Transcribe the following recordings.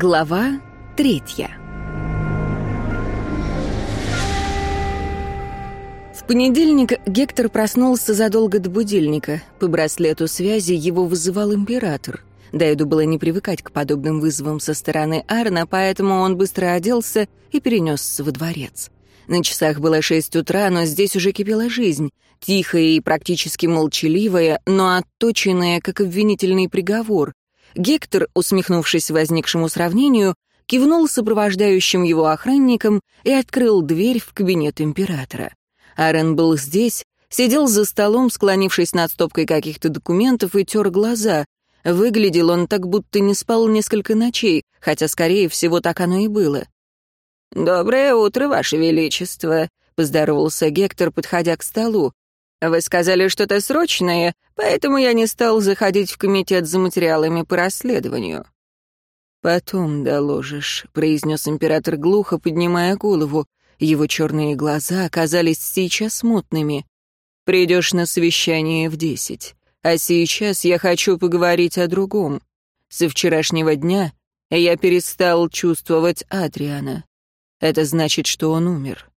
Глава третья В понедельник Гектор проснулся задолго до будильника. По браслету связи его вызывал император. Дайду было не привыкать к подобным вызовам со стороны Арна, поэтому он быстро оделся и перенесся во дворец. На часах было шесть утра, но здесь уже кипела жизнь. Тихая и практически молчаливая, но отточенная, как обвинительный приговор. Гектор, усмехнувшись возникшему сравнению, кивнул сопровождающим его охранникам и открыл дверь в кабинет императора. Арен был здесь, сидел за столом, склонившись над стопкой каких-то документов и тер глаза. Выглядел он так, будто не спал несколько ночей, хотя, скорее всего, так оно и было. «Доброе утро, Ваше Величество», — поздоровался Гектор, подходя к столу. «Вы сказали что-то срочное, поэтому я не стал заходить в комитет за материалами по расследованию». «Потом доложишь», — произнес император глухо, поднимая голову. Его черные глаза оказались сейчас мутными. «Придешь на совещание в десять. А сейчас я хочу поговорить о другом. Со вчерашнего дня я перестал чувствовать Адриана. Это значит, что он умер.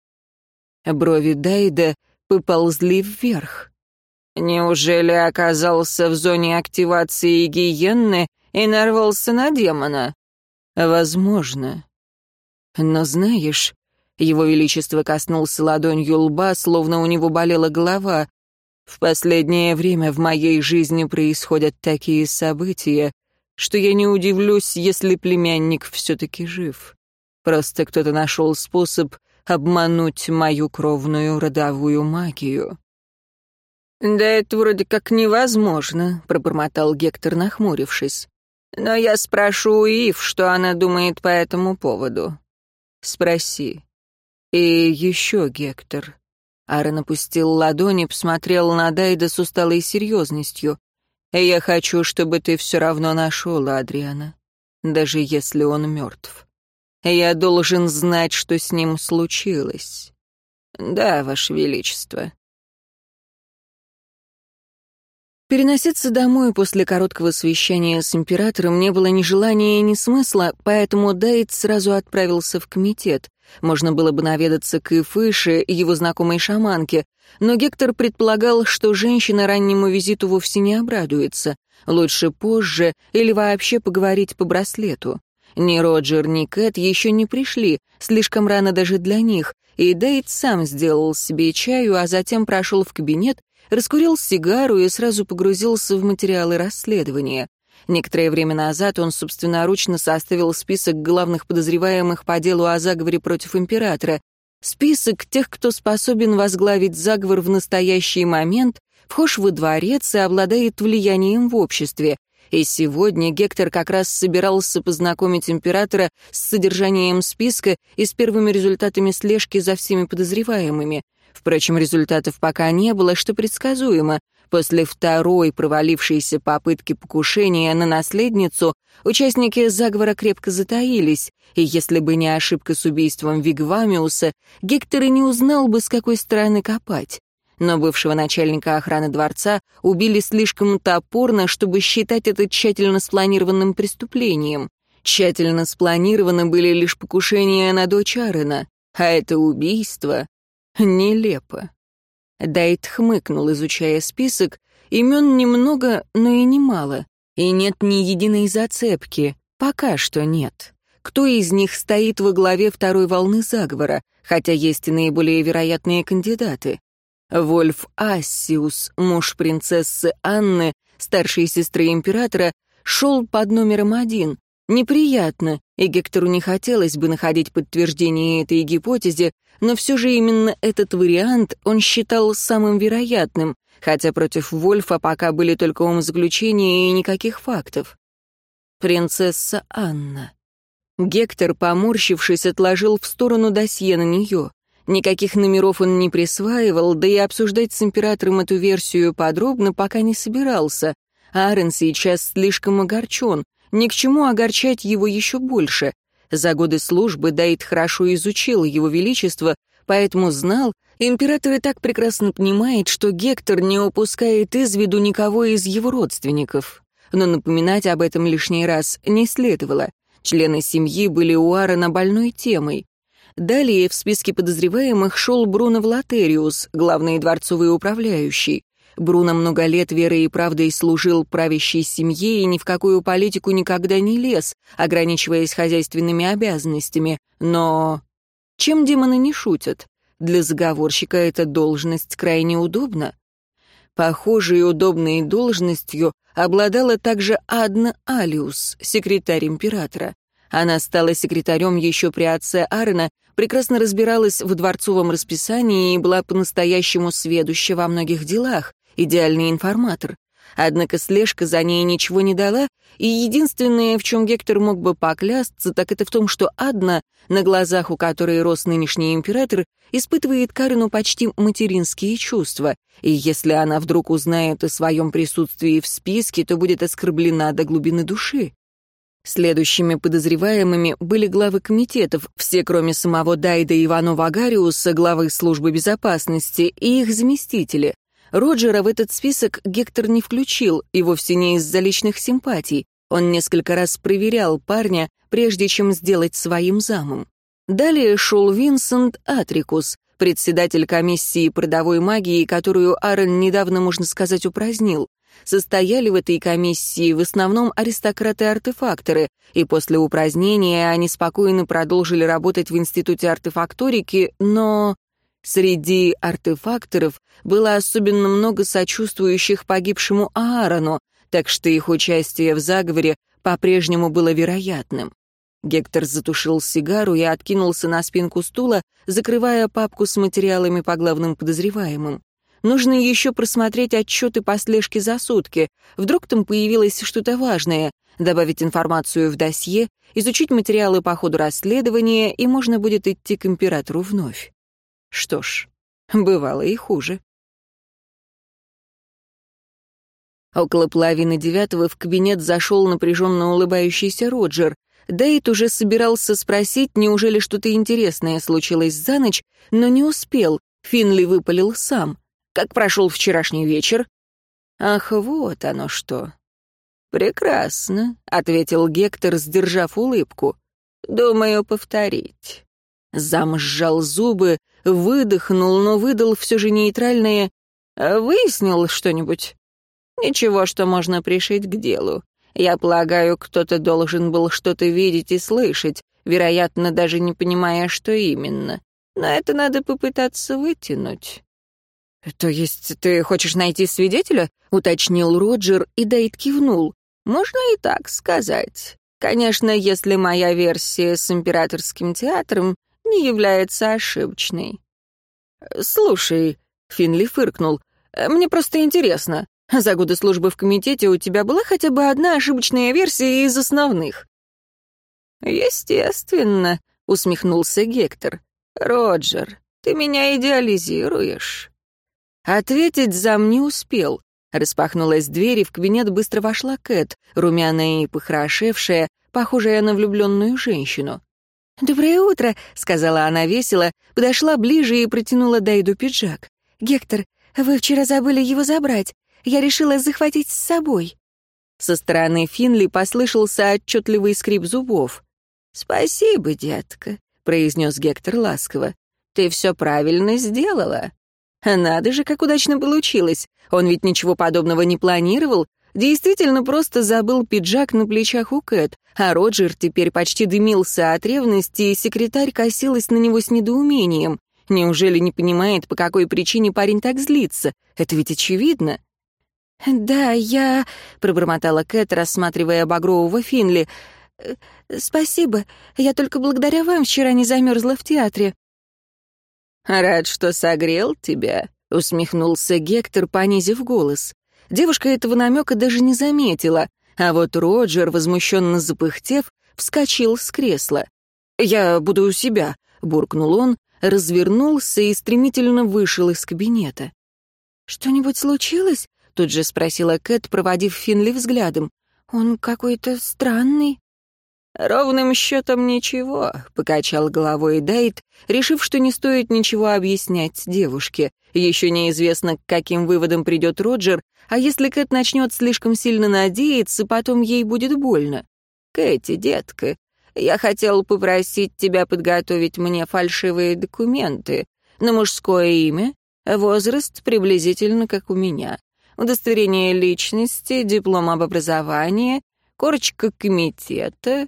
Брови Дайда поползли вверх. Неужели оказался в зоне активации гиенны и нарвался на демона? Возможно. Но знаешь, его Величество коснулся ладонью лба, словно у него болела голова. В последнее время в моей жизни происходят такие события, что я не удивлюсь, если племянник все-таки жив. Просто кто-то нашел способ обмануть мою кровную родовую магию. «Да это вроде как невозможно», — пробормотал Гектор, нахмурившись. «Но я спрошу у Ив, что она думает по этому поводу». «Спроси». «И еще, Гектор». Аарон опустил ладони, посмотрел на Дайда с усталой серьезностью. «Я хочу, чтобы ты все равно нашел Адриана, даже если он мертв». Я должен знать, что с ним случилось. Да, Ваше Величество. Переноситься домой после короткого совещания с императором не было ни желания, ни смысла, поэтому Дайт сразу отправился в комитет. Можно было бы наведаться к Ифыше, его знакомой шаманке, но Гектор предполагал, что женщина раннему визиту вовсе не обрадуется. Лучше позже или вообще поговорить по браслету. Ни Роджер, ни Кэт еще не пришли, слишком рано даже для них, и Дейт сам сделал себе чаю, а затем прошел в кабинет, раскурил сигару и сразу погрузился в материалы расследования. Некоторое время назад он собственноручно составил список главных подозреваемых по делу о заговоре против императора, список тех, кто способен возглавить заговор в настоящий момент, вхож во дворец и обладает влиянием в обществе, и сегодня Гектор как раз собирался познакомить императора с содержанием списка и с первыми результатами слежки за всеми подозреваемыми. Впрочем, результатов пока не было, что предсказуемо. После второй провалившейся попытки покушения на наследницу участники заговора крепко затаились, и если бы не ошибка с убийством Вигвамиуса, Гектор и не узнал бы, с какой стороны копать но бывшего начальника охраны дворца убили слишком топорно, чтобы считать это тщательно спланированным преступлением. Тщательно спланированы были лишь покушения на дочь Арена, а это убийство нелепо. Дайт хмыкнул, изучая список, имен немного, но и немало, и нет ни единой зацепки, пока что нет. Кто из них стоит во главе второй волны заговора, хотя есть и наиболее вероятные кандидаты? Вольф Ассиус, муж принцессы Анны, старшей сестры императора, шел под номером один. Неприятно, и Гектору не хотелось бы находить подтверждение этой гипотезе, но все же именно этот вариант он считал самым вероятным, хотя против Вольфа пока были только умозаключения и никаких фактов. Принцесса Анна. Гектор, поморщившись, отложил в сторону досье на нее. Никаких номеров он не присваивал, да и обсуждать с императором эту версию подробно пока не собирался. Арен сейчас слишком огорчен, ни к чему огорчать его еще больше. За годы службы Дайт хорошо изучил его величество, поэтому знал, император и так прекрасно понимает, что Гектор не упускает из виду никого из его родственников. Но напоминать об этом лишний раз не следовало. Члены семьи были у Аарона больной темой. Далее в списке подозреваемых шел Бруно Влатериус, главный дворцовый управляющий. Бруно много лет верой и правдой служил правящей семье и ни в какую политику никогда не лез, ограничиваясь хозяйственными обязанностями. Но чем демоны не шутят? Для заговорщика эта должность крайне удобна. Похожей удобной должностью обладала также Адна Алиус, секретарь императора. Она стала секретарем еще при отце Аарона, прекрасно разбиралась в дворцовом расписании и была по-настоящему сведуща во многих делах, идеальный информатор. Однако слежка за ней ничего не дала, и единственное, в чем Гектор мог бы поклясться, так это в том, что Адна, на глазах у которой рос нынешний император, испытывает Карину почти материнские чувства, и если она вдруг узнает о своем присутствии в списке, то будет оскорблена до глубины души. Следующими подозреваемыми были главы комитетов, все кроме самого Дайда Иванова Агариуса, главы службы безопасности, и их заместители. Роджера в этот список Гектор не включил, и вовсе не из-за личных симпатий. Он несколько раз проверял парня, прежде чем сделать своим замом. Далее шел Винсент Атрикус, председатель комиссии продовой магии, которую Аарон недавно, можно сказать, упразднил. Состояли в этой комиссии в основном аристократы-артефакторы, и после упразднения они спокойно продолжили работать в Институте артефакторики, но Среди артефакторов было особенно много сочувствующих погибшему Аарону, так что их участие в заговоре по-прежнему было вероятным. Гектор затушил сигару и откинулся на спинку стула, закрывая папку с материалами по главным подозреваемым. Нужно еще просмотреть отчеты по слежке за сутки. Вдруг там появилось что-то важное, добавить информацию в досье, изучить материалы по ходу расследования, и можно будет идти к императору вновь. Что ж, бывало и хуже. Около половины девятого в кабинет зашел напряженно улыбающийся Роджер. Дейт уже собирался спросить, неужели что-то интересное случилось за ночь, но не успел. Финли выпалил сам. «Как прошел вчерашний вечер?» «Ах, вот оно что!» «Прекрасно», — ответил Гектор, сдержав улыбку. «Думаю, повторить». Зам сжал зубы, выдохнул, но выдал все же нейтральное «Выяснил что-нибудь?» «Ничего, что можно пришить к делу. Я полагаю, кто-то должен был что-то видеть и слышать, вероятно, даже не понимая, что именно. Но это надо попытаться вытянуть». «То есть ты хочешь найти свидетеля?» — уточнил Роджер, и Дейт кивнул. «Можно и так сказать. Конечно, если моя версия с императорским театром не является ошибочной. «Слушай», — Финли фыркнул, — «мне просто интересно, за годы службы в комитете у тебя была хотя бы одна ошибочная версия из основных?» «Естественно», — усмехнулся Гектор. «Роджер, ты меня идеализируешь». Ответить зам не успел. Распахнулась дверь, и в кабинет быстро вошла Кэт, румяная и похорошевшая, похожая на влюбленную женщину. «Доброе утро», — сказала она весело, подошла ближе и протянула Дайду пиджак. «Гектор, вы вчера забыли его забрать. Я решила захватить с собой». Со стороны Финли послышался отчетливый скрип зубов. «Спасибо, детка», — произнес Гектор ласково. «Ты все правильно сделала». Надо же, как удачно получилось. Он ведь ничего подобного не планировал, Действительно, просто забыл пиджак на плечах у Кэт, а Роджер теперь почти дымился от ревности, и секретарь косилась на него с недоумением. Неужели не понимает, по какой причине парень так злится? Это ведь очевидно. «Да, я...» — пробормотала Кэт, рассматривая багрового Финли. «Э, «Спасибо. Я только благодаря вам вчера не замерзла в театре». «Рад, что согрел тебя», — усмехнулся Гектор, понизив голос. Девушка этого намека даже не заметила, а вот Роджер, возмущенно запыхтев, вскочил с кресла. «Я буду у себя», — буркнул он, развернулся и стремительно вышел из кабинета. «Что-нибудь случилось?» — тут же спросила Кэт, проводив Финли взглядом. «Он какой-то странный». «Ровным счетом ничего», — покачал головой Дейт, решив, что не стоит ничего объяснять девушке. Еще неизвестно, к каким выводам придет Роджер, а если Кэт начнет слишком сильно надеяться, потом ей будет больно. «Кэти, детка, Я хотел попросить тебя подготовить мне фальшивые документы на мужское имя, возраст приблизительно как у меня, удостоверение личности, диплом об образовании, корочка комитета,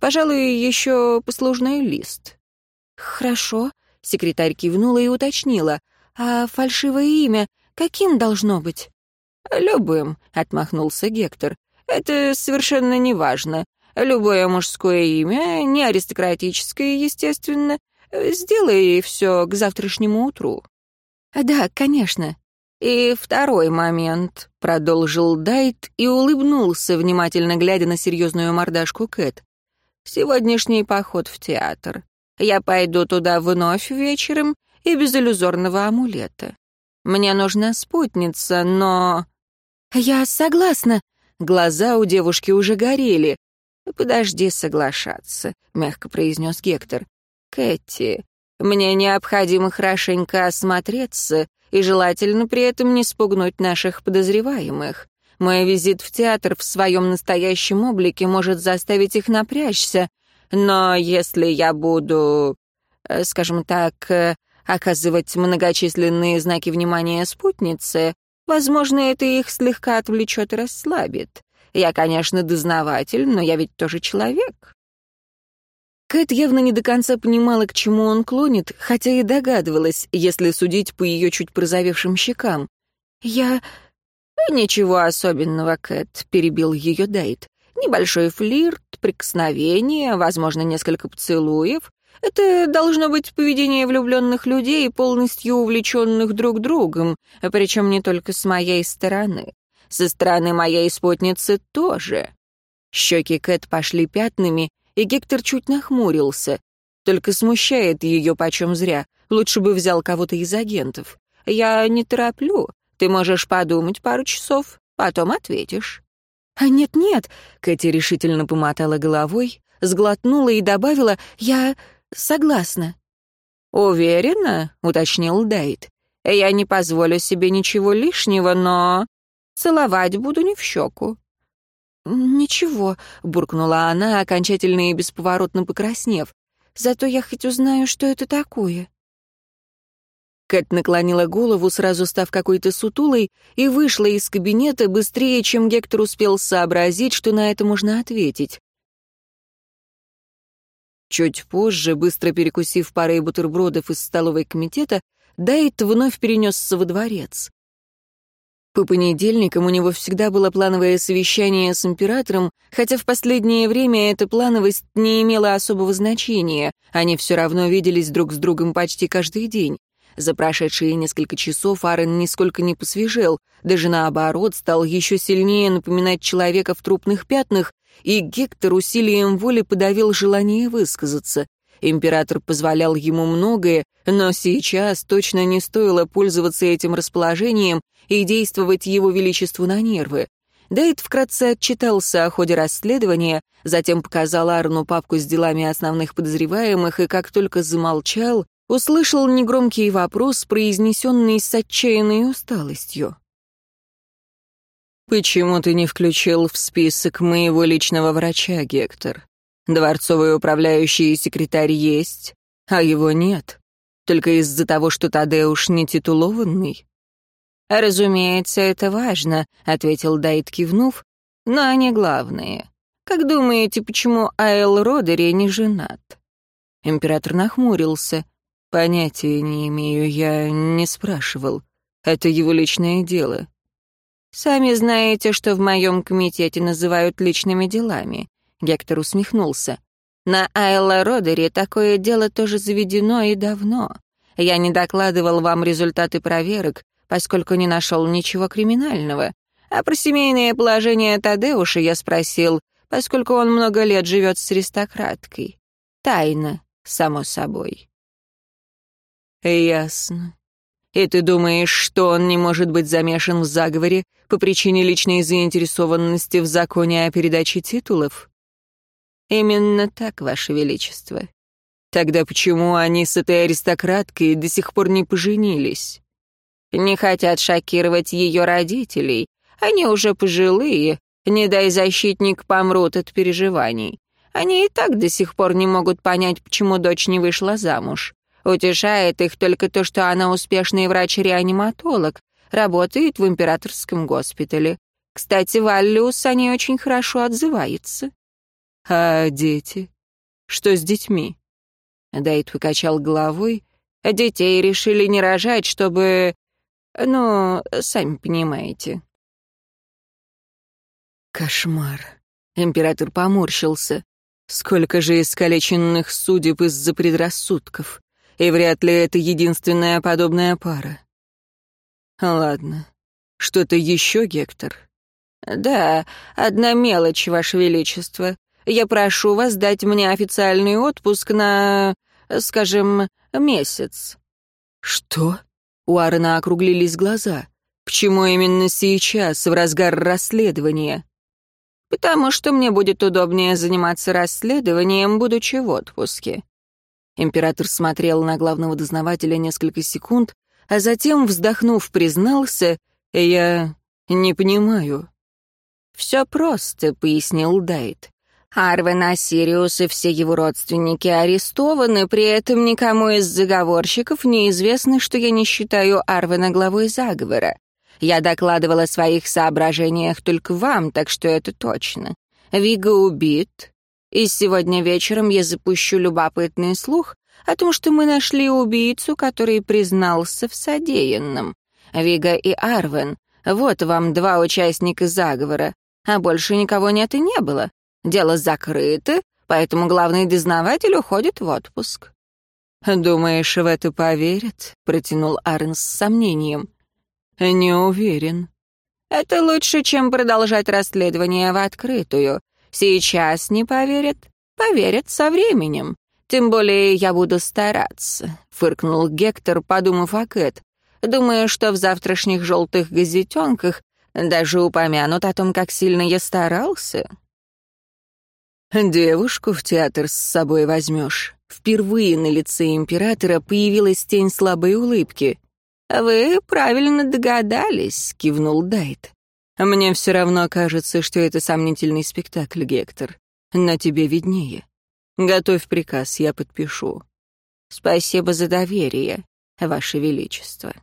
пожалуй, еще послужной лист». «Хорошо», — секретарь кивнула и уточнила, «а фальшивое имя каким должно быть?» «Любым», — отмахнулся Гектор. «Это совершенно неважно. Любое мужское имя, не аристократическое, естественно. Сделай все к завтрашнему утру». «Да, конечно». «И второй момент», — продолжил Дайт и улыбнулся, внимательно глядя на серьезную мордашку Кэт. «Сегодняшний поход в театр. Я пойду туда вновь вечером и без иллюзорного амулета. Мне нужна спутница, но...» «Я согласна». Глаза у девушки уже горели. «Подожди соглашаться», — мягко произнес Гектор. «Кэти, мне необходимо хорошенько осмотреться и желательно при этом не спугнуть наших подозреваемых. Мой визит в театр в своем настоящем облике может заставить их напрячься, но если я буду, э, скажем так, э, оказывать многочисленные знаки внимания спутнице, возможно, это их слегка отвлечет и расслабит. Я, конечно, дознаватель, но я ведь тоже человек. Кэт явно не до конца понимала, к чему он клонит, хотя и догадывалась, если судить по ее чуть прозовевшим щекам. «Я...» «Ничего особенного, Кэт», — перебил ее Дайт. «Небольшой флирт, прикосновение, возможно, несколько поцелуев, это должно быть поведение влюбленных людей, полностью увлеченных друг другом, причем не только с моей стороны. Со стороны моей спутницы тоже. Щеки Кэт пошли пятнами, и Гектор чуть нахмурился. Только смущает ее почем зря. Лучше бы взял кого-то из агентов. Я не тороплю. Ты можешь подумать пару часов, потом ответишь. «А нет-нет», — Кэти решительно помотала головой, сглотнула и добавила, «я согласна». «Уверена?» — уточнил Дайт. «Я не позволю себе ничего лишнего, но целовать буду не в щеку». «Ничего», — буркнула она, окончательно и бесповоротно покраснев. «Зато я хоть узнаю, что это такое». Кэт наклонила голову, сразу став какой-то сутулой, и вышла из кабинета быстрее, чем Гектор успел сообразить, что на это можно ответить. Чуть позже, быстро перекусив парой бутербродов из столовой комитета, Дайт вновь перенесся во дворец. По понедельникам у него всегда было плановое совещание с императором, хотя в последнее время эта плановость не имела особого значения, они все равно виделись друг с другом почти каждый день. За прошедшие несколько часов Аарон нисколько не посвежел, даже наоборот, стал еще сильнее напоминать человека в трупных пятнах, и Гектор усилием воли подавил желание высказаться. Император позволял ему многое, но сейчас точно не стоило пользоваться этим расположением и действовать его величеству на нервы. Дейт вкратце отчитался о ходе расследования, затем показал Арну папку с делами основных подозреваемых, и как только замолчал, услышал негромкий вопрос, произнесенный с отчаянной усталостью. «Почему ты не включил в список моего личного врача, Гектор? Дворцовый управляющий и секретарь есть, а его нет. Только из-за того, что Тадеуш не титулованный?» «Разумеется, это важно», — ответил Дайт, кивнув, «но не главное. Как думаете, почему Айл Родери не женат?» Император нахмурился. «Понятия не имею, я не спрашивал. Это его личное дело». «Сами знаете, что в моем комитете называют личными делами», — Гектор усмехнулся. «На Айла Родере такое дело тоже заведено и давно. Я не докладывал вам результаты проверок, поскольку не нашел ничего криминального. А про семейное положение Тадеуша я спросил, поскольку он много лет живет с аристократкой. Тайна, само собой». «Ясно. И ты думаешь, что он не может быть замешан в заговоре по причине личной заинтересованности в законе о передаче титулов?» «Именно так, Ваше Величество». «Тогда почему они с этой аристократкой до сих пор не поженились?» «Не хотят шокировать ее родителей. Они уже пожилые. Не дай защитник помрут от переживаний. Они и так до сих пор не могут понять, почему дочь не вышла замуж. Утешает их только то, что она успешный врач-реаниматолог, работает в императорском госпитале. Кстати, Валлиус о ней очень хорошо отзывается. А дети? Что с детьми? Дайт покачал головой. Детей решили не рожать, чтобы... Ну, сами понимаете. Кошмар. Император поморщился. Сколько же искалеченных судеб из-за предрассудков. И вряд ли это единственная подобная пара. Ладно. Что-то еще, Гектор? Да, одна мелочь, Ваше Величество. Я прошу вас дать мне официальный отпуск на, скажем, месяц. Что? У Аарона округлились глаза. Почему именно сейчас, в разгар расследования? Потому что мне будет удобнее заниматься расследованием, будучи в отпуске. Император смотрел на главного дознавателя несколько секунд, а затем, вздохнув, признался, «Я не понимаю». «Все просто», — пояснил Дайт. Арвен Асириус и все его родственники арестованы, при этом никому из заговорщиков неизвестно, что я не считаю Арвена главой заговора. Я докладывала о своих соображениях только вам, так что это точно. Вига убит, и сегодня вечером я запущу любопытный слух о том, что мы нашли убийцу, который признался в содеянном. Вига и Арвен, вот вам два участника заговора, а больше никого нет и не было. Дело закрыто, поэтому главный дознаватель уходит в отпуск». «Думаешь, в это поверят?» — протянул Арн с сомнением. «Не уверен». «Это лучше, чем продолжать расследование в открытую. Сейчас не поверят, поверят со временем. Тем более я буду стараться», — фыркнул Гектор, подумав о Кэт. «Думаю, что в завтрашних желтых газетенках даже упомянут о том, как сильно я старался». «Девушку в театр с собой возьмешь». Впервые на лице императора появилась тень слабой улыбки. «Вы правильно догадались», — кивнул Дайт. «Мне все равно кажется, что это сомнительный спектакль, Гектор. На тебе виднее. Готовь приказ, я подпишу». «Спасибо за доверие, Ваше Величество».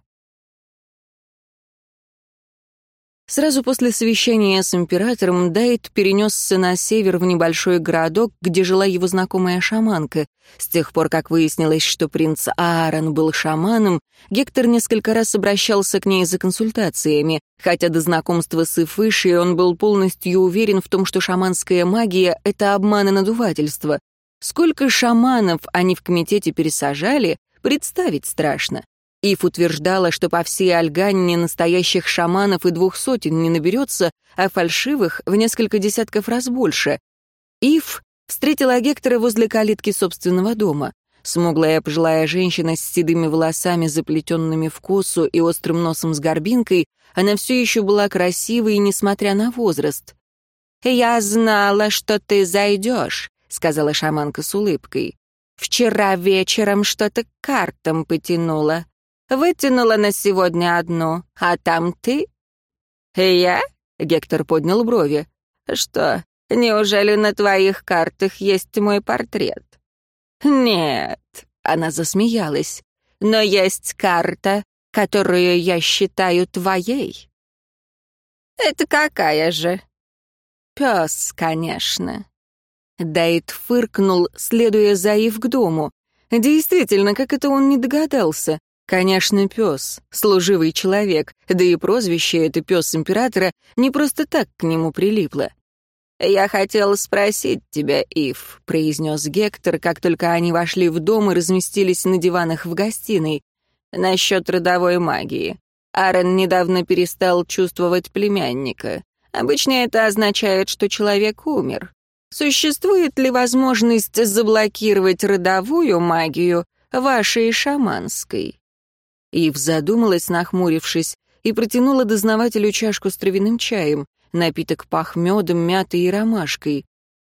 Сразу после совещания с императором Дайт перенесся на север в небольшой городок, где жила его знакомая шаманка. С тех пор, как выяснилось, что принц Аарон был шаманом, Гектор несколько раз обращался к ней за консультациями. Хотя до знакомства с Ифышей он был полностью уверен в том, что шаманская магия — это обман и надувательство. Сколько шаманов они в комитете пересажали, представить страшно. Ив утверждала, что по всей Альганне настоящих шаманов и двух сотен не наберется, а фальшивых в несколько десятков раз больше. Ив встретила Гектора возле калитки собственного дома. Смуглая пожилая женщина с седыми волосами, заплетенными в косу и острым носом с горбинкой, она все еще была красивой, несмотря на возраст. «Я знала, что ты зайдешь», — сказала шаманка с улыбкой. «Вчера вечером что-то картам потянула. Вытянула на сегодня одну, а там ты?» «Я?» — Гектор поднял брови. «Что, неужели на твоих картах есть мой портрет?» «Нет», — она засмеялась, «но есть карта, которую я считаю твоей». «Это какая же?» «Пес, конечно». Дайт фыркнул, следуя за Ив к дому. Действительно, как это он не догадался? Конечно, пес, служивый человек, да и прозвище это пес императора не просто так к нему прилипло. «Я хотел спросить тебя, Ив», — произнес Гектор, как только они вошли в дом и разместились на диванах в гостиной, «насчет родовой магии. Аарон недавно перестал чувствовать племянника. Обычно это означает, что человек умер. Существует ли возможность заблокировать родовую магию вашей шаманской?» Ив задумалась, нахмурившись, и протянула дознавателю чашку с травяным чаем. Напиток пах медом, мятой и ромашкой.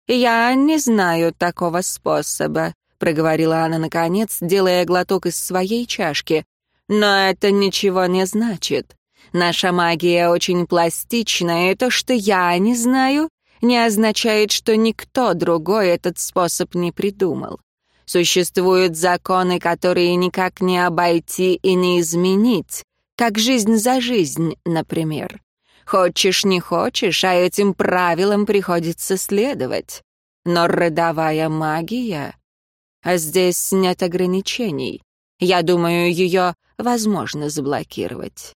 «Я не знаю такого способа», — проговорила она наконец, делая глоток из своей чашки. «Но это ничего не значит. Наша магия очень пластична, и то, что я не знаю, не означает, что никто другой этот способ не придумал. Существуют законы, которые никак не обойти и не изменить, как жизнь за жизнь, например. Хочешь, не хочешь, а этим правилам приходится следовать. Но родовая магия... А здесь нет ограничений. Я думаю, ее возможно заблокировать.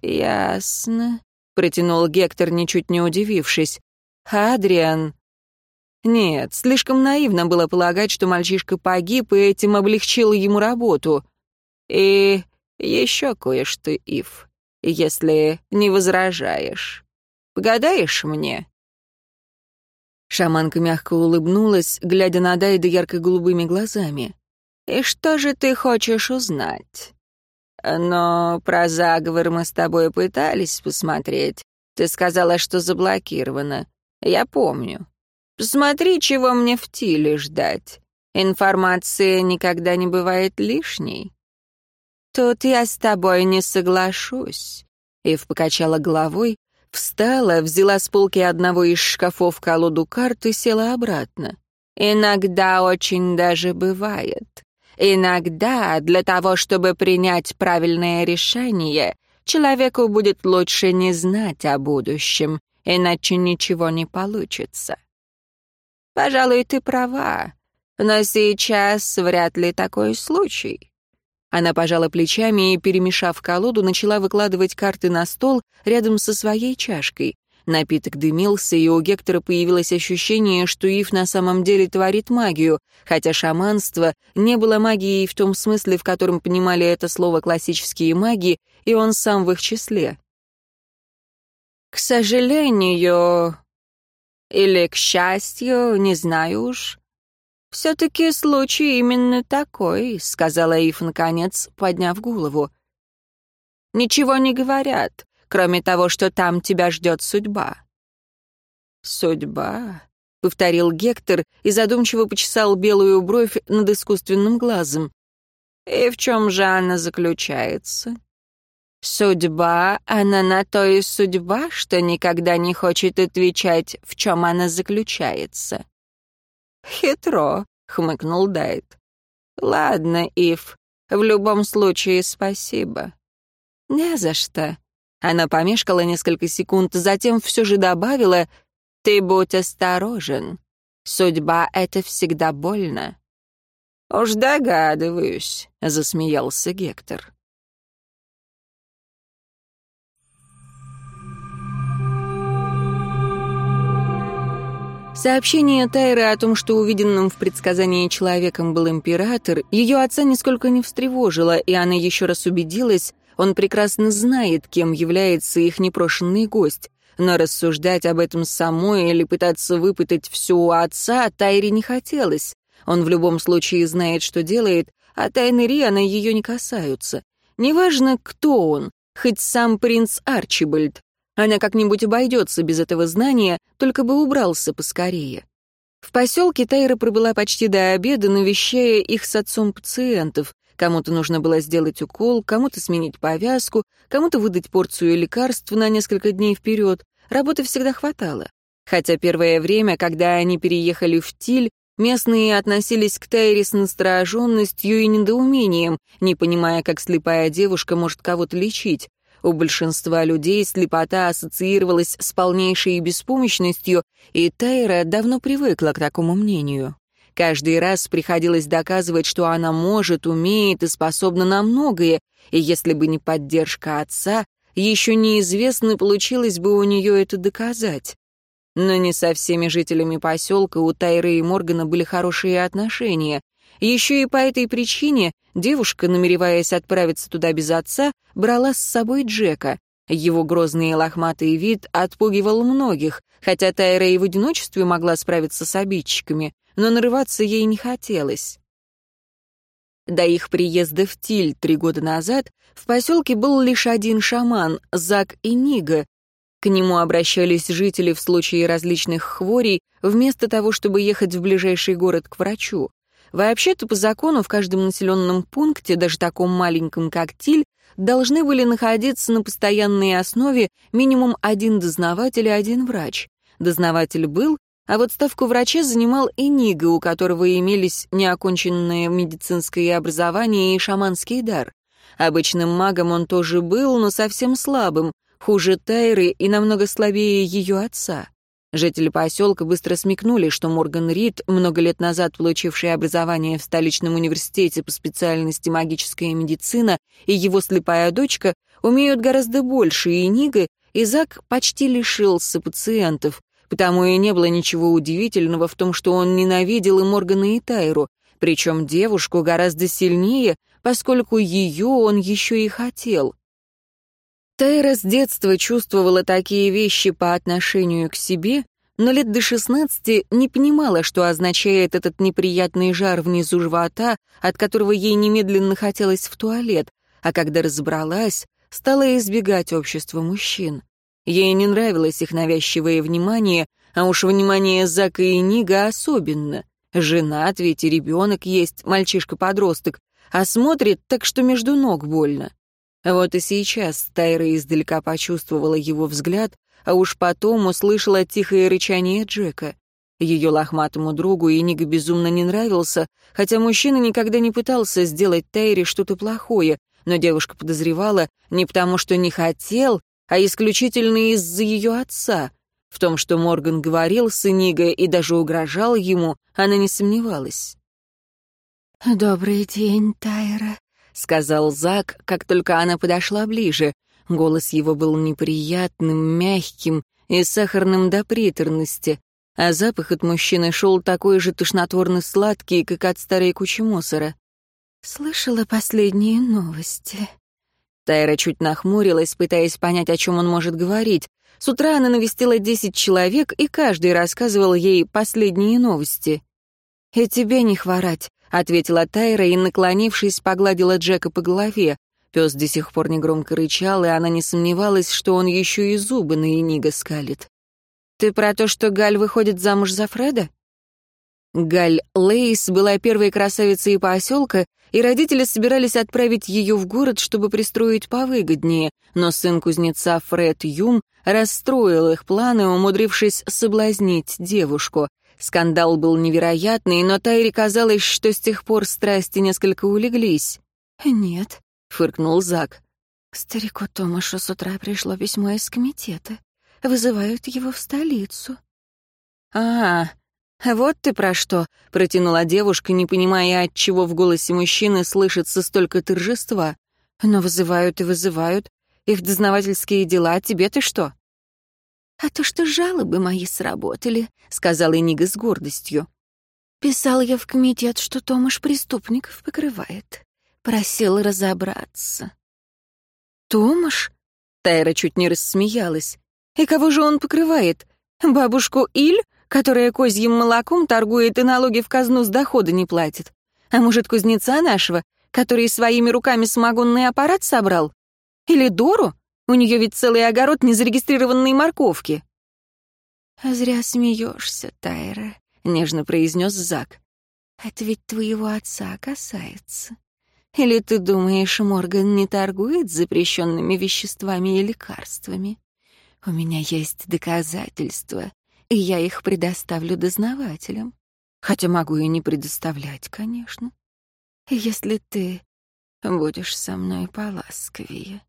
«Ясно», — протянул Гектор, ничуть не удивившись. «Адриан...» Нет, слишком наивно было полагать, что мальчишка погиб и этим облегчил ему работу. И еще кое-что, Ив, если не возражаешь. Погадаешь мне?» Шаманка мягко улыбнулась, глядя на Дайда ярко-голубыми глазами. «И что же ты хочешь узнать?» «Но про заговор мы с тобой пытались посмотреть. Ты сказала, что заблокировано. Я помню. Посмотри, чего мне в Тиле ждать. Информация никогда не бывает лишней». «Тут я с тобой не соглашусь», — Ив покачала головой, встала, взяла с полки одного из шкафов колоду карт и села обратно. «Иногда очень даже бывает. Иногда для того, чтобы принять правильное решение, человеку будет лучше не знать о будущем, иначе ничего не получится. Пожалуй, ты права, но сейчас вряд ли такой случай. Она пожала плечами и, перемешав колоду, начала выкладывать карты на стол рядом со своей чашкой. Напиток дымился, и у Гектора появилось ощущение, что Ив на самом деле творит магию, хотя шаманство не было магией в том смысле, в котором понимали это слово классические маги, и он сам в их числе. «К сожалению, или к счастью, не знаю уж, все-таки случай именно такой», — сказала Ив наконец, подняв голову. «Ничего не говорят кроме того, что там тебя ждет судьба». «Судьба?» — повторил Гектор и задумчиво почесал белую бровь над искусственным глазом. «И в чем же она заключается?» «Судьба, она на то и судьба, что никогда не хочет отвечать, в чем она заключается». «Хитро», — хмыкнул Дайт. «Ладно, Ив, в любом случае спасибо». «Не за что», она помешкала несколько секунд, затем все же добавила «Ты будь осторожен. Судьба — это всегда больно». «Уж догадываюсь», — засмеялся Гектор. Сообщение Тайры о том, что увиденным в предсказании человеком был император, ее отца нисколько не встревожило, и она еще раз убедилась, он прекрасно знает, кем является их непрошенный гость. Но рассуждать об этом самой или пытаться выпытать все у отца Тайре не хотелось. Он в любом случае знает, что делает, а тайны Риана ее не касаются. Неважно, кто он, хоть сам принц Арчибальд. Она как-нибудь обойдется без этого знания, только бы убрался поскорее. В поселке Тайра пробыла почти до обеда, навещая их с отцом пациентов. Кому-то нужно было сделать укол, кому-то сменить повязку, кому-то выдать порцию лекарств на несколько дней вперед. Работы всегда хватало. Хотя первое время, когда они переехали в Тиль, местные относились к Тайре с настороженностью и недоумением, не понимая, как слепая девушка может кого-то лечить. У большинства людей слепота ассоциировалась с полнейшей беспомощностью, и Тайра давно привыкла к такому мнению. Каждый раз приходилось доказывать, что она может, умеет и способна на многое, и если бы не поддержка отца, еще неизвестно, получилось бы у нее это доказать. Но не со всеми жителями поселка у Тайры и Моргана были хорошие отношения. Еще и по этой причине девушка, намереваясь отправиться туда без отца, брала с собой Джека. Его грозный и лохматый вид отпугивал многих, хотя Тайра и в одиночестве могла справиться с обидчиками но нарываться ей не хотелось. До их приезда в Тиль три года назад в поселке был лишь один шаман, Зак и Нига. К нему обращались жители в случае различных хворей, вместо того, чтобы ехать в ближайший город к врачу. Вообще-то, по закону, в каждом населенном пункте, даже таком маленьком, как Тиль, должны были находиться на постоянной основе минимум один дознаватель и один врач. дознаватель был, а вот ставку врача занимал Энига, у которого имелись неоконченное медицинское образование и шаманский дар. Обычным магом он тоже был, но совсем слабым, хуже Тайры и намного слабее ее отца. Жители поселка быстро смекнули, что Морган Рид, много лет назад получивший образование в столичном университете по специальности магическая медицина, и его слепая дочка умеют гораздо больше, и Нига, и Зак почти лишился пациентов, потому и не было ничего удивительного в том, что он ненавидел и Моргана, и Тайру, причем девушку гораздо сильнее, поскольку ее он еще и хотел. Тайра с детства чувствовала такие вещи по отношению к себе, но лет до шестнадцати не понимала, что означает этот неприятный жар внизу живота, от которого ей немедленно хотелось в туалет, а когда разобралась, стала избегать общества мужчин. Ей не нравилось их навязчивое внимание, а уж внимание Зака и Нига особенно. Женат ведь и ребенок есть, мальчишка-подросток, а смотрит так, что между ног больно. Вот и сейчас Тайра издалека почувствовала его взгляд, а уж потом услышала тихое рычание Джека. Ее лохматому другу Иниго безумно не нравился, хотя мужчина никогда не пытался сделать Тайре что-то плохое, но девушка подозревала не потому, что не хотел, а исключительно из-за ее отца. В том, что Морган говорил с Иниго и даже угрожал ему, она не сомневалась. «Добрый день, Тайра», — сказал Зак, как только она подошла ближе. Голос его был неприятным, мягким и сахарным до приторности, а запах от мужчины шел такой же тошнотворно-сладкий, как от старой кучи мусора. «Слышала последние новости». Тайра чуть нахмурилась, пытаясь понять, о чем он может говорить. С утра она навестила десять человек, и каждый рассказывал ей последние новости. «И тебе не хворать ответила Тайра и, наклонившись, погладила Джека по голове. Пес до сих пор негромко рычал, и она не сомневалась, что он еще и зубы на Эниго скалит. «Ты про то, что Галь выходит замуж за Фреда?» Галь Лейс была первой красавицей поселка, и родители собирались отправить ее в город, чтобы пристроить повыгоднее, но сын кузнеца Фред Юм расстроил их планы, умудрившись соблазнить девушку. Скандал был невероятный, но Тайре казалось, что с тех пор страсти несколько улеглись. «Нет», — фыркнул Зак. «Старику Томашу с утра пришло письмо из комитета. Вызывают его в столицу». «А, вот ты про что», — протянула девушка, не понимая, от чего в голосе мужчины слышится столько торжества. «Но вызывают и вызывают. Их дознавательские дела, тебе-то что?» «А то, что жалобы мои сработали», — сказала Нига с гордостью. «Писал я в комитет, что Томаш преступников покрывает. Просил разобраться». «Томаш?» — Тайра чуть не рассмеялась. «И кого же он покрывает? Бабушку Иль, которая козьим молоком торгует и налоги в казну с дохода не платит? А может, кузнеца нашего, который своими руками самогонный аппарат собрал? Или Дору, у нее ведь целый огород незарегистрированной морковки». «Зря смеешься, Тайра», — нежно произнес Зак. «Это ведь твоего отца касается. Или ты думаешь, Морган не торгует запрещенными веществами и лекарствами? У меня есть доказательства, и я их предоставлю дознавателям. Хотя могу и не предоставлять, конечно. Если ты будешь со мной поласковее».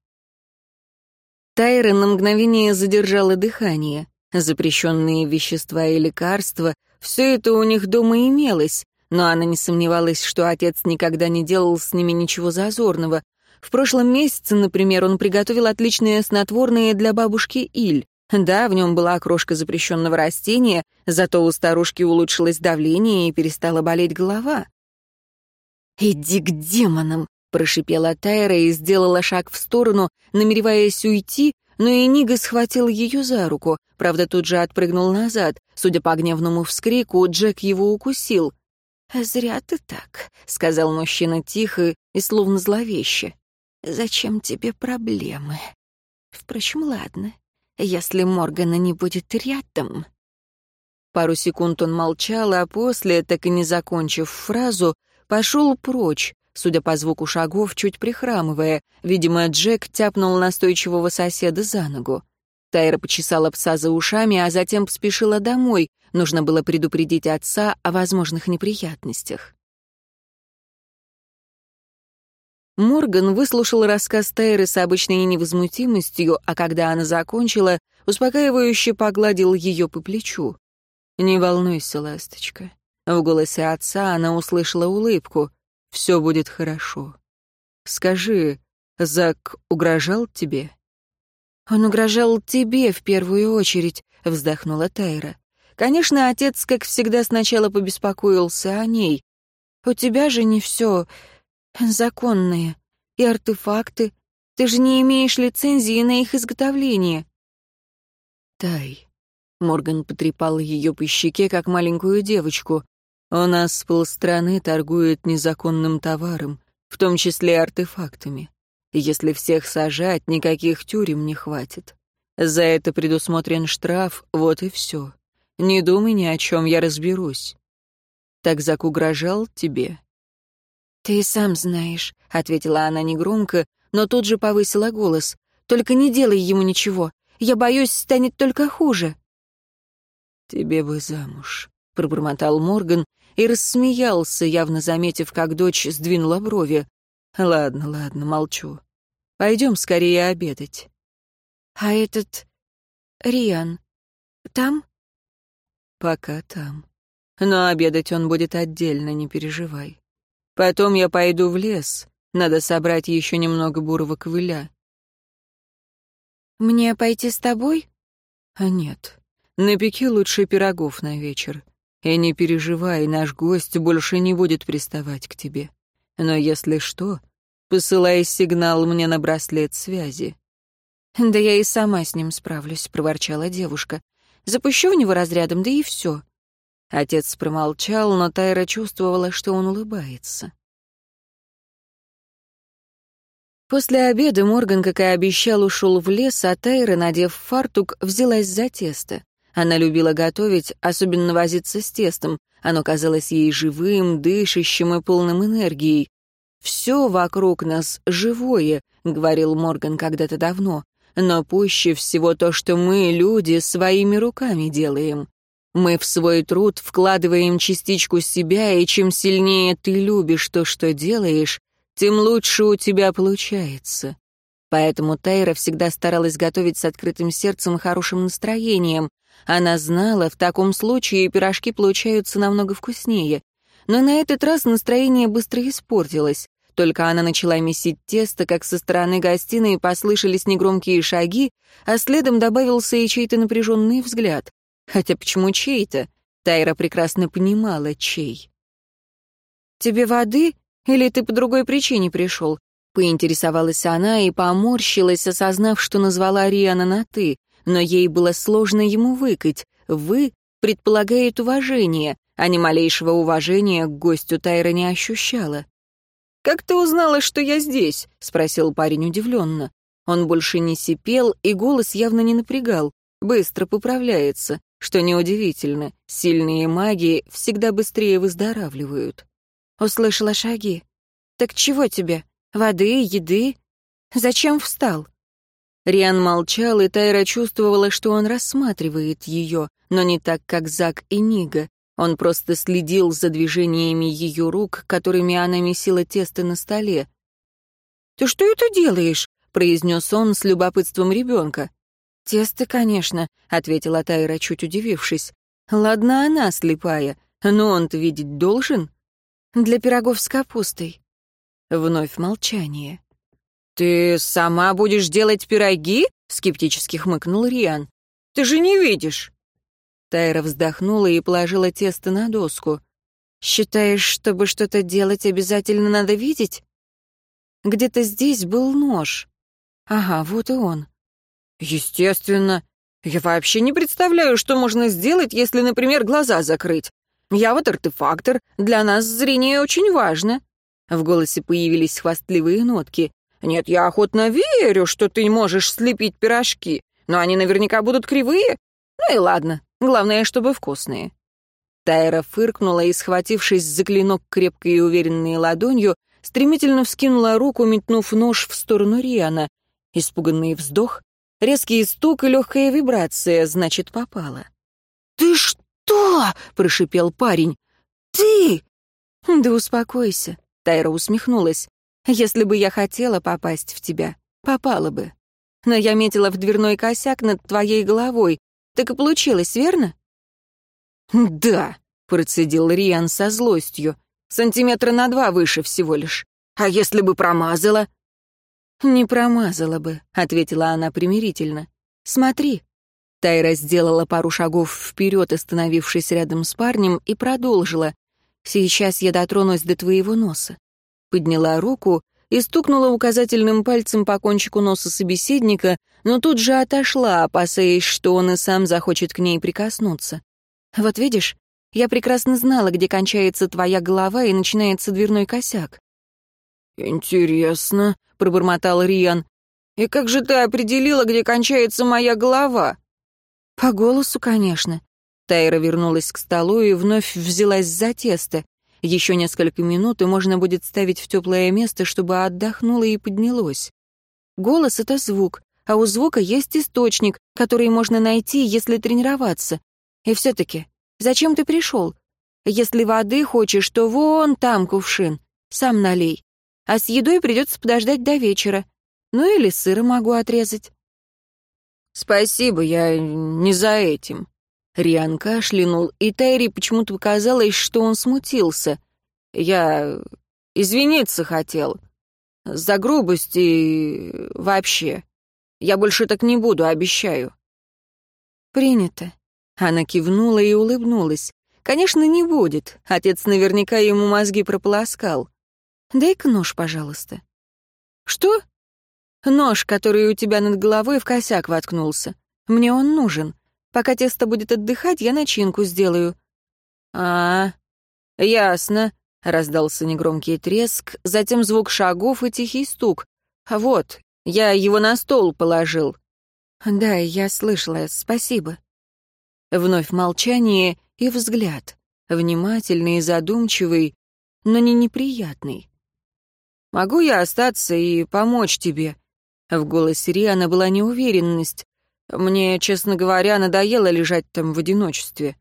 Тайра на мгновение задержала дыхание. Запрещенные вещества и лекарства — все это у них дома имелось, но она не сомневалась, что отец никогда не делал с ними ничего зазорного. В прошлом месяце, например, он приготовил отличное снотворное для бабушки Иль. Да, в нем была крошка запрещенного растения, зато у старушки улучшилось давление и перестала болеть голова. «Иди к демонам!» Прошипела Тайра и сделала шаг в сторону, намереваясь уйти, но Энига схватил ее за руку, правда, тут же отпрыгнул назад. Судя по гневному вскрику, Джек его укусил. «Зря ты так», — сказал мужчина тихо и словно зловеще. «Зачем тебе проблемы? Впрочем, ладно, если Моргана не будет рядом...» Пару секунд он молчал, а после, так и не закончив фразу, пошел прочь, судя по звуку шагов, чуть прихрамывая. Видимо, Джек тяпнул настойчивого соседа за ногу. Тайра почесала пса за ушами, а затем спешила домой. Нужно было предупредить отца о возможных неприятностях. Морган выслушал рассказ Тайры с обычной невозмутимостью, а когда она закончила, успокаивающе погладил ее по плечу. «Не волнуйся, ласточка». В голосе отца она услышала улыбку. «Все будет хорошо. Скажи, Зак угрожал тебе?» «Он угрожал тебе в первую очередь», — вздохнула Тайра. «Конечно, отец, как всегда, сначала побеспокоился о ней. У тебя же не все законное. И артефакты. Ты же не имеешь лицензии на их изготовление». «Тай», — Морган потрепал ее по щеке, как маленькую девочку. «У нас полстраны торгует незаконным товаром, в том числе артефактами. Если всех сажать, никаких тюрем не хватит. За это предусмотрен штраф, вот и все. Не думай ни о чем, я разберусь. Так Зак угрожал тебе?» «Ты сам знаешь», — ответила она негромко, но тут же повысила голос. «Только не делай ему ничего. Я боюсь, станет только хуже». «Тебе бы замуж», — пробормотал Морган и рассмеялся, явно заметив, как дочь сдвинула брови. «Ладно, ладно, молчу. Пойдем скорее обедать». «А этот... Риан... там?» «Пока там. Но обедать он будет отдельно, не переживай. Потом я пойду в лес. Надо собрать еще немного бурого ковыля». «Мне пойти с тобой?» «А нет. Напеки лучше пирогов на вечер. И не переживай, наш гость больше не будет приставать к тебе. Но если что, посылай сигнал мне на браслет связи». «Да я и сама с ним справлюсь», — проворчала девушка. «Запущу в него разрядом, да и все». Отец промолчал, но Тайра чувствовала, что он улыбается. После обеда Морган, как и обещал, ушел в лес, а Тайра, надев фартук, взялась за тесто. Она любила готовить, особенно возиться с тестом. Оно казалось ей живым, дышащим и полным энергией. «Все вокруг нас живое», — говорил Морган когда-то давно. «Но пуще всего то, что мы, люди, своими руками делаем. Мы в свой труд вкладываем частичку себя, и чем сильнее ты любишь то, что делаешь, тем лучше у тебя получается». Поэтому Тайра всегда старалась готовить с открытым сердцем и хорошим настроением. Она знала, в таком случае пирожки получаются намного вкуснее. Но на этот раз настроение быстро испортилось. Только она начала месить тесто, как со стороны гостиной послышались негромкие шаги, а следом добавился и чей-то напряженный взгляд. Хотя почему чей-то? Тайра прекрасно понимала, чей. «Тебе воды? Или ты по другой причине пришел?» Поинтересовалась она и поморщилась, осознав, что назвала Риана на «ты», но ей было сложно ему выкать. «Вы» предполагает уважение, а ни малейшего уважения к гостю Тайра не ощущала. «Как ты узнала, что я здесь?» — спросил парень удивленно. Он больше не сипел, и голос явно не напрягал. Быстро поправляется, что неудивительно. Сильные маги всегда быстрее выздоравливают. Услышала шаги. «Так чего тебе? Воды, еды? Зачем встал?» Риан молчал, и Тайра чувствовала, что он рассматривает ее, но не так, как Зак и Нига. Он просто следил за движениями ее рук, которыми она месила тесто на столе. «Ты что это делаешь?» — произнес он с любопытством ребенка. «Тесто, конечно», — ответила Тайра, чуть удивившись. «Ладно, она слепая, но он-то видеть должен». «Для пирогов с капустой». Вновь молчание. «Ты сама будешь делать пироги?» — скептически хмыкнул Риан. «Ты же не видишь». Тайра вздохнула и положила тесто на доску. «Считаешь, чтобы что-то делать, обязательно надо видеть?» Где-то здесь был нож. Ага, вот и он. «Естественно. Я вообще не представляю, что можно сделать, если, например, глаза закрыть. Я вот артефактор, для нас зрение очень важно». В голосе появились хвастливые нотки. «Нет, я охотно верю, что ты можешь слепить пирожки, но они наверняка будут кривые. Ну и ладно, Главное, чтобы вкусные». Тайра фыркнула и, схватившись за клинок крепкой и уверенной ладонью, стремительно вскинула руку, метнув нож в сторону Риана. Испуганный вздох. Резкий стук и легкая вибрация, значит, попала. «Ты что?» — прошипел парень. «Ты!» «Да успокойся», — Тайра усмехнулась. «Если бы я хотела попасть в тебя, попала бы. Но я метила в дверной косяк над твоей головой. Так и получилось, верно?» «Да», — процедил Риан со злостью. «Сантиметра на два выше всего лишь. А если бы промазала?» «Не промазала бы», — ответила она примирительно. «Смотри». Тайра сделала пару шагов вперед, остановившись рядом с парнем, и продолжила. «Сейчас я дотронусь до твоего носа». Подняла руку и стукнула указательным пальцем по кончику носа собеседника, но тут же отошла, опасаясь, что он и сам захочет к ней прикоснуться. «Вот видишь, я прекрасно знала, где кончается твоя голова и начинается дверной косяк». «Интересно», — пробормотал Риан. «И как же ты определила, где кончается моя голова?» «По голосу, конечно». Тайра вернулась к столу и вновь взялась за тесто. Еще несколько минут, и можно будет ставить в теплое место, чтобы отдохнуло и поднялось. Голос — это звук, а у звука есть источник, который можно найти, если тренироваться. И все-таки, зачем ты пришел? Если воды хочешь, то вон там кувшин. Сам налей. А с едой придется подождать до вечера. Ну или сыра могу отрезать. «Спасибо, я не за этим». Риан кашлянул, и Тайри почему-то показалось, что он смутился. «Я извиниться хотел. За грубость и вообще. Я больше так не буду, обещаю». «Принято». Она кивнула и улыбнулась. «Конечно, не будет. Отец наверняка ему мозги прополоскал. Дай-ка нож, пожалуйста». «Что?» Нож, который у тебя над головой в косяк воткнулся. Мне он нужен. Пока тесто будет отдыхать, я начинку сделаю». «А, ясно», — раздался негромкий треск, затем звук шагов и тихий стук. «Вот, я его на стол положил». «Да, я слышала, спасибо». Вновь молчание и взгляд, внимательный и задумчивый, но не неприятный. «Могу я остаться и помочь тебе?» В голосе Риана была неуверенность. Мне, честно говоря, надоело лежать там в одиночестве.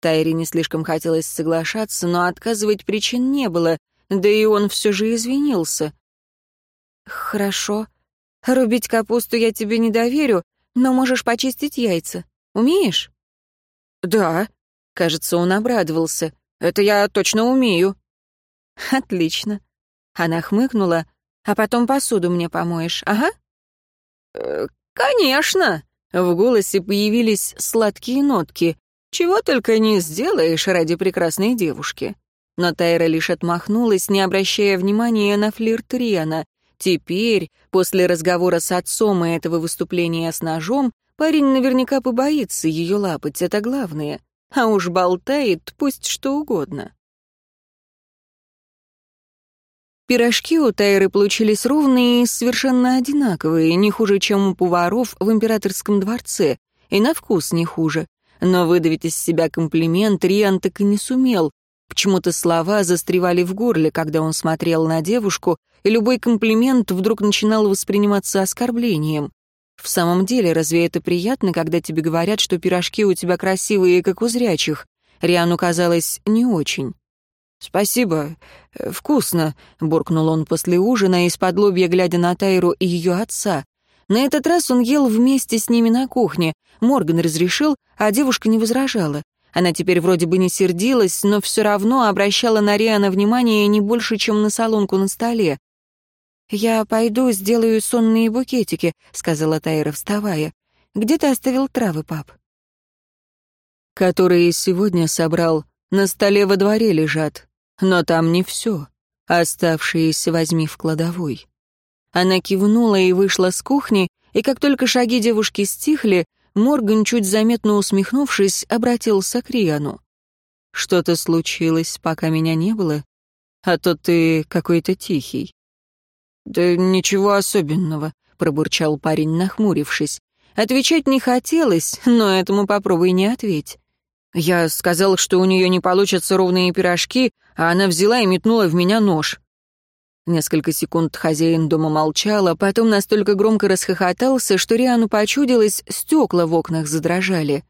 Тайре не слишком хотелось соглашаться, но отказывать причин не было, да и он все же извинился. «Хорошо. Рубить капусту я тебе не доверю, но можешь почистить яйца. Умеешь?» «Да», — кажется, он обрадовался. «Это я точно умею». «Отлично». Она хмыкнула, а потом посуду мне помоешь, ага?» «Конечно!» — в голосе появились сладкие нотки. «Чего только не сделаешь ради прекрасной девушки». Но Тайра лишь отмахнулась, не обращая внимания на флирт Риана. Теперь, после разговора с отцом и этого выступления с ножом, парень наверняка побоится ее лапать, это главное. А уж болтает пусть что угодно. Пирожки у Тайры получились ровные и совершенно одинаковые, не хуже, чем у поваров в императорском дворце, и на вкус не хуже. Но выдавить из себя комплимент Риан так и не сумел. Почему-то слова застревали в горле, когда он смотрел на девушку, и любой комплимент вдруг начинал восприниматься оскорблением. В самом деле, разве это приятно, когда тебе говорят, что пирожки у тебя красивые, как у зрячих? Риану казалось не очень. «Спасибо. Э, вкусно», — буркнул он после ужина, из-под лобья глядя на Тайру и ее отца. На этот раз он ел вместе с ними на кухне. Морган разрешил, а девушка не возражала. Она теперь вроде бы не сердилась, но все равно обращала на Риана внимание не больше, чем на солонку на столе. «Я пойду сделаю сонные букетики», — сказала Тайра, вставая. «Где ты оставил травы, пап?» «Которые сегодня собрал. На столе во дворе лежат. Но там не все. Оставшиеся возьми в кладовой. Она кивнула и вышла с кухни, и как только шаги девушки стихли, Морган, чуть заметно усмехнувшись, обратился к Риану. «Что-то случилось, пока меня не было? А то ты какой-то тихий». «Да ничего особенного», — пробурчал парень, нахмурившись. Отвечать не хотелось, но этому попробуй не ответь. Я сказал, что у нее не получатся ровные пирожки, а она взяла и метнула в меня нож. Несколько секунд хозяин дома молчал, а потом настолько громко расхохотался, что Риану почудилось, стекла в окнах задрожали.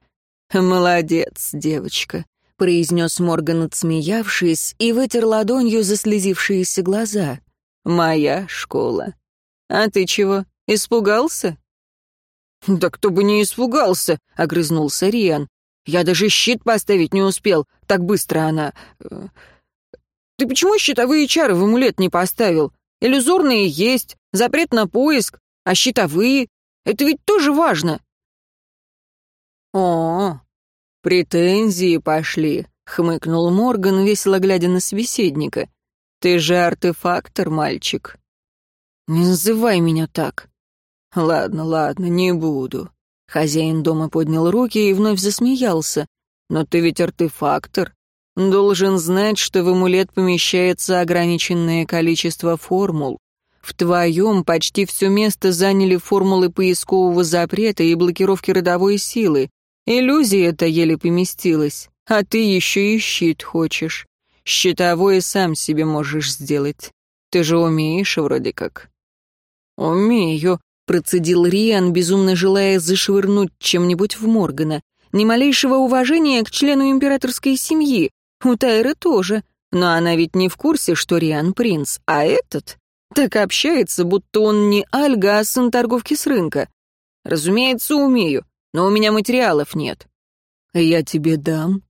«Молодец, девочка», — произнес Морган, отсмеявшись, и вытер ладонью заслезившиеся глаза. «Моя школа. А ты чего, испугался?» «Да кто бы не испугался», — огрызнулся Риан. «Я даже щит поставить не успел, так быстро она...» э, ты почему щитовые чары в амулет не поставил? Иллюзорные есть, запрет на поиск, а щитовые — это ведь тоже важно. О, претензии пошли, хмыкнул Морган, весело глядя на собеседника. Ты же артефактор, мальчик. Не называй меня так. Ладно, ладно, не буду. Хозяин дома поднял руки и вновь засмеялся. Но ты ведь артефактор должен знать, что в амулет помещается ограниченное количество формул. В твоем почти все место заняли формулы поискового запрета и блокировки родовой силы. Иллюзия это еле поместилась, а ты еще и щит хочешь. Щитовое сам себе можешь сделать. Ты же умеешь вроде как. Умею, процедил Риан, безумно желая зашвырнуть чем-нибудь в Моргана. Ни малейшего уважения к члену императорской семьи, у Тайры тоже, но она ведь не в курсе, что Риан принц, а этот так общается, будто он не Альга, а сын торговки с рынка. Разумеется, умею, но у меня материалов нет. Я тебе дам.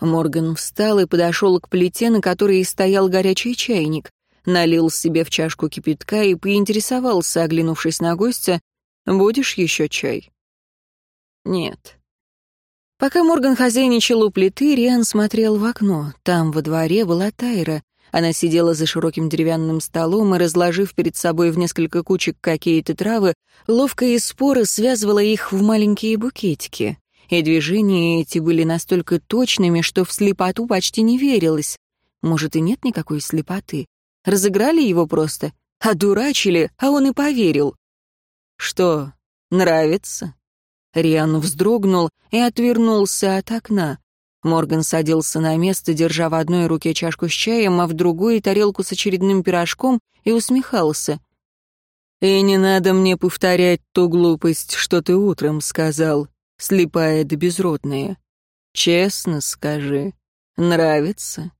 Морган встал и подошел к плите, на которой стоял горячий чайник, налил себе в чашку кипятка и поинтересовался, оглянувшись на гостя, «Будешь еще чай?» «Нет». Пока Морган хозяйничал у плиты, Риан смотрел в окно. Там, во дворе, была Тайра. Она сидела за широким деревянным столом и, разложив перед собой в несколько кучек какие-то травы, ловко и споро связывала их в маленькие букетики. И движения эти были настолько точными, что в слепоту почти не верилось. Может, и нет никакой слепоты. Разыграли его просто, одурачили, а он и поверил. «Что, нравится?» Риан вздрогнул и отвернулся от окна. Морган садился на место, держа в одной руке чашку с чаем, а в другой — тарелку с очередным пирожком, и усмехался. «И не надо мне повторять ту глупость, что ты утром сказал, слепая да безродная. Честно скажи, нравится?»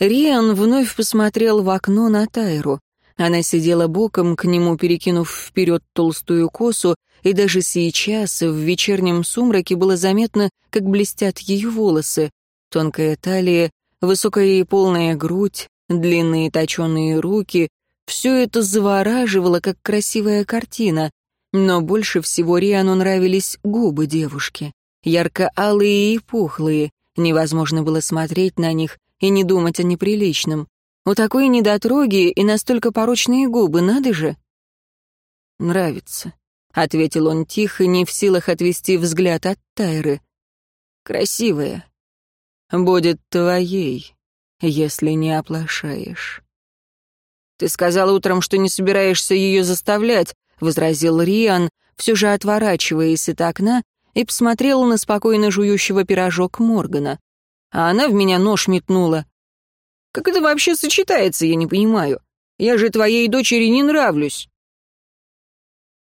Риан вновь посмотрел в окно на Тайру. Она сидела боком, к нему перекинув вперед толстую косу, и даже сейчас, в вечернем сумраке, было заметно, как блестят ее волосы. Тонкая талия, высокая и полная грудь, длинные точеные руки — все это завораживало, как красивая картина. Но больше всего Риану нравились губы девушки. Ярко-алые и пухлые. Невозможно было смотреть на них и не думать о неприличном. У такой недотроги и настолько порочные губы, надо же. «Нравится», — ответил он тихо, не в силах отвести взгляд от Тайры. «Красивая. Будет твоей, если не оплошаешь». «Ты сказал утром, что не собираешься ее заставлять», — возразил Риан, все же отворачиваясь от окна, и посмотрел на спокойно жующего пирожок Моргана. А она в меня нож метнула. Как это вообще сочетается, я не понимаю. Я же твоей дочери не нравлюсь».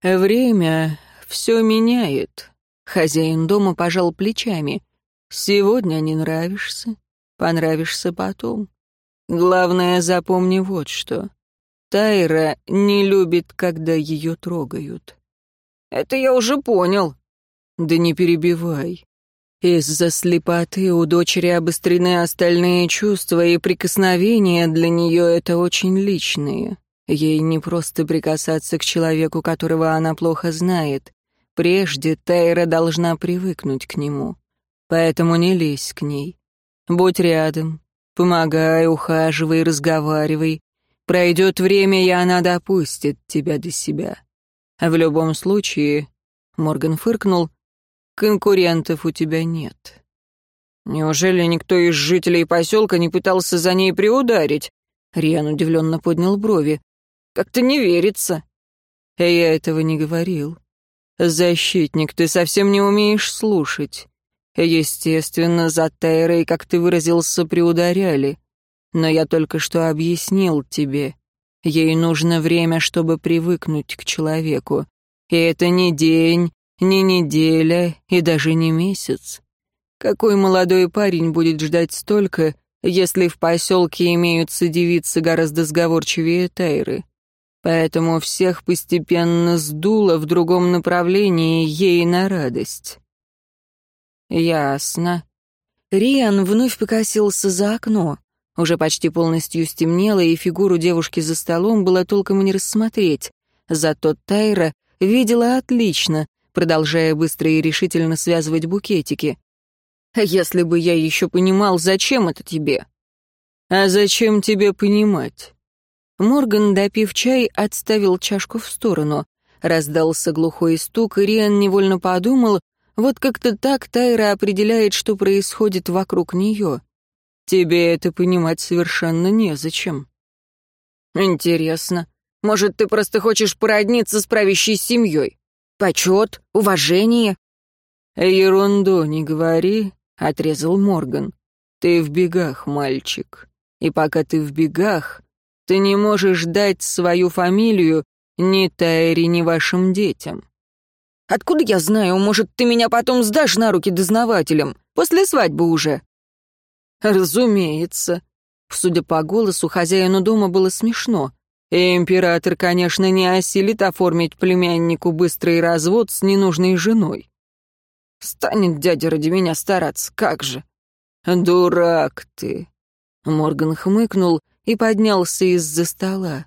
«Время все меняет», — хозяин дома пожал плечами. «Сегодня не нравишься, понравишься потом. Главное, запомни вот что. Тайра не любит, когда ее трогают». «Это я уже понял». «Да не перебивай. Из-за слепоты у дочери обострены остальные чувства, и прикосновения для нее это очень личные. Ей не просто прикасаться к человеку, которого она плохо знает. Прежде Тайра должна привыкнуть к нему. Поэтому не лезь к ней. Будь рядом, помогай, ухаживай, разговаривай. Пройдет время, и она допустит тебя до себя. В любом случае, Морган фыркнул, конкурентов у тебя нет. Неужели никто из жителей поселка не пытался за ней приударить? Риан удивленно поднял брови. Как-то не верится. Я этого не говорил. Защитник, ты совсем не умеешь слушать. Естественно, за Тейрой, как ты выразился, приударяли. Но я только что объяснил тебе. Ей нужно время, чтобы привыкнуть к человеку. И это не день, не неделя и даже не месяц. Какой молодой парень будет ждать столько, если в поселке имеются девицы гораздо сговорчивее Тайры? Поэтому всех постепенно сдуло в другом направлении ей на радость. Ясно. Риан вновь покосился за окно. Уже почти полностью стемнело, и фигуру девушки за столом было толком не рассмотреть. Зато Тайра видела отлично, продолжая быстро и решительно связывать букетики. «Если бы я еще понимал, зачем это тебе?» «А зачем тебе понимать?» Морган, допив чай, отставил чашку в сторону. Раздался глухой стук, и Риан невольно подумал, вот как-то так Тайра определяет, что происходит вокруг нее. Тебе это понимать совершенно незачем. Интересно. Может, ты просто хочешь породниться с правящей семьей? Почет, уважение? Ерунду не говори, отрезал Морган. Ты в бегах, мальчик. И пока ты в бегах, ты не можешь дать свою фамилию ни Тайре, ни вашим детям. Откуда я знаю, может, ты меня потом сдашь на руки дознавателям? После свадьбы уже. Разумеется. Судя по голосу, хозяину дома было смешно. И император, конечно, не осилит оформить племяннику быстрый развод с ненужной женой. Станет дядя ради меня стараться, как же. Дурак ты. Морган хмыкнул и поднялся из-за стола.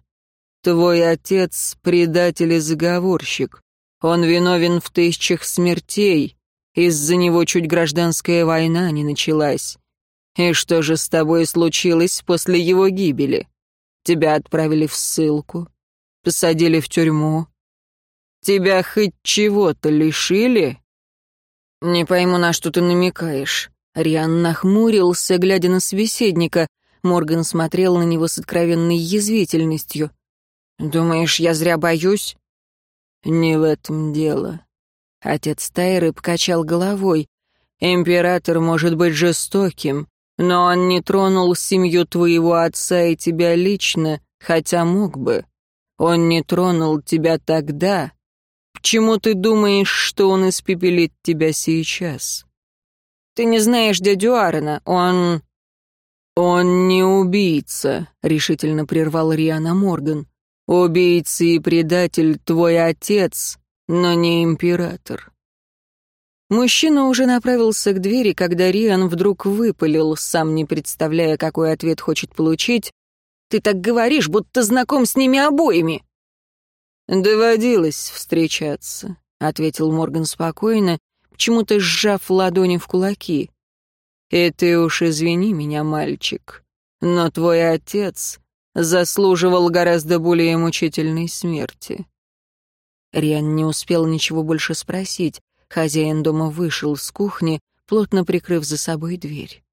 Твой отец — предатель и заговорщик. Он виновен в тысячах смертей. Из-за него чуть гражданская война не началась. И что же с тобой случилось после его гибели? Тебя отправили в ссылку, посадили в тюрьму. Тебя хоть чего-то лишили? Не пойму, на что ты намекаешь. Риан нахмурился, глядя на собеседника. Морган смотрел на него с откровенной язвительностью. «Думаешь, я зря боюсь?» «Не в этом дело». Отец Тайры покачал головой. «Император может быть жестоким, но он не тронул семью твоего отца и тебя лично, хотя мог бы. Он не тронул тебя тогда. Почему ты думаешь, что он испепелит тебя сейчас? Ты не знаешь дядю Аарона, он... «Он не убийца», — решительно прервал Риана Морган. «Убийца и предатель твой отец, но не император. Мужчина уже направился к двери, когда Риан вдруг выпалил, сам не представляя, какой ответ хочет получить. «Ты так говоришь, будто знаком с ними обоими!» «Доводилось встречаться», — ответил Морган спокойно, почему-то сжав ладони в кулаки. «И ты уж извини меня, мальчик, но твой отец заслуживал гораздо более мучительной смерти». Риан не успел ничего больше спросить. Хозяин дома вышел с кухни, плотно прикрыв за собой дверь.